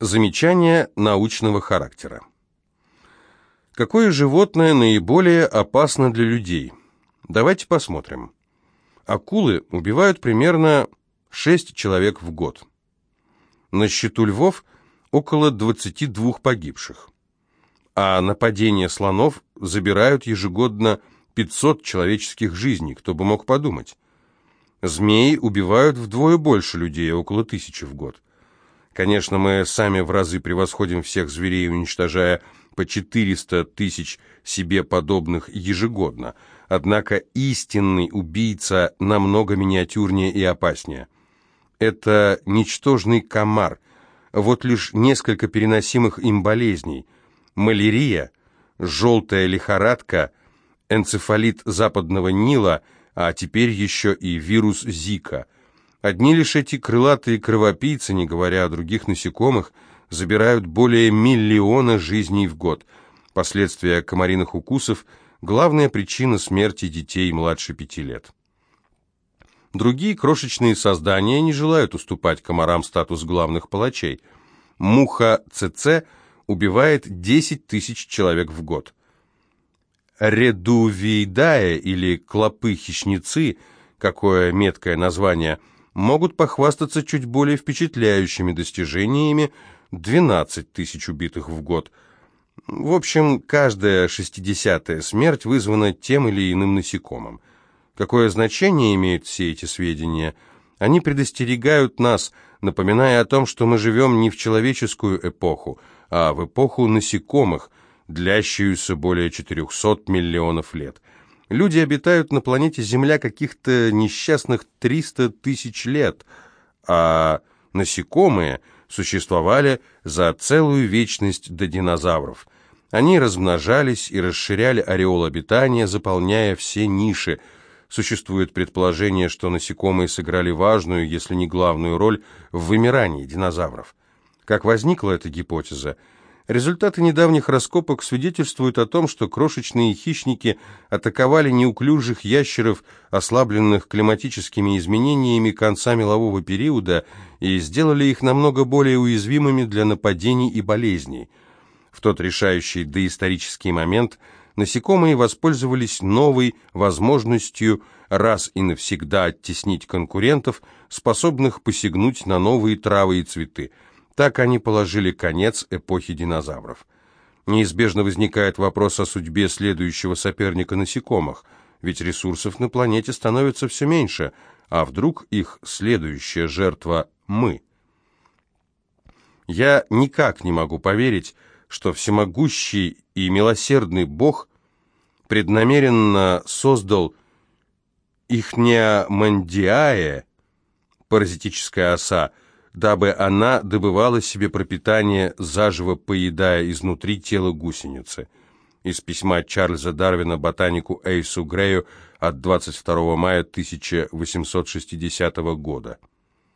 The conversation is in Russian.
Замечание научного характера. Какое животное наиболее опасно для людей? Давайте посмотрим. Акулы убивают примерно 6 человек в год. На счету львов около 22 погибших. А нападения слонов забирают ежегодно 500 человеческих жизней, кто бы мог подумать. Змеи убивают вдвое больше людей, около тысячи в год. Конечно, мы сами в разы превосходим всех зверей, уничтожая по 400 тысяч себе подобных ежегодно. Однако истинный убийца намного миниатюрнее и опаснее. Это ничтожный комар. Вот лишь несколько переносимых им болезней. Малярия, желтая лихорадка, энцефалит западного Нила, а теперь еще и вирус Зика – Одни лишь эти крылатые кровопийцы, не говоря о других насекомых, забирают более миллиона жизней в год. Последствия комариных укусов – главная причина смерти детей младше пяти лет. Другие крошечные создания не желают уступать комарам статус главных палачей. Муха ЦЦ убивает 10 тысяч человек в год. Редувейдая или клопы-хищницы, какое меткое название – могут похвастаться чуть более впечатляющими достижениями 12 тысяч убитых в год. В общем, каждая шестидесятая смерть вызвана тем или иным насекомым. Какое значение имеют все эти сведения? Они предостерегают нас, напоминая о том, что мы живем не в человеческую эпоху, а в эпоху насекомых, длящуюся более 400 миллионов лет – Люди обитают на планете Земля каких-то несчастных 300 тысяч лет, а насекомые существовали за целую вечность до динозавров. Они размножались и расширяли ореол обитания, заполняя все ниши. Существует предположение, что насекомые сыграли важную, если не главную роль в вымирании динозавров. Как возникла эта гипотеза? Результаты недавних раскопок свидетельствуют о том, что крошечные хищники атаковали неуклюжих ящеров, ослабленных климатическими изменениями конца мелового периода, и сделали их намного более уязвимыми для нападений и болезней. В тот решающий доисторический момент насекомые воспользовались новой возможностью раз и навсегда оттеснить конкурентов, способных посягнуть на новые травы и цветы – так они положили конец эпохе динозавров. Неизбежно возникает вопрос о судьбе следующего соперника насекомых, ведь ресурсов на планете становится все меньше, а вдруг их следующая жертва – мы? Я никак не могу поверить, что всемогущий и милосердный Бог преднамеренно создал ихня мандиае, паразитическая оса, дабы она добывала себе пропитание, заживо поедая изнутри тело гусеницы. Из письма Чарльза Дарвина ботанику Эйсу Грею от 22 мая 1860 года.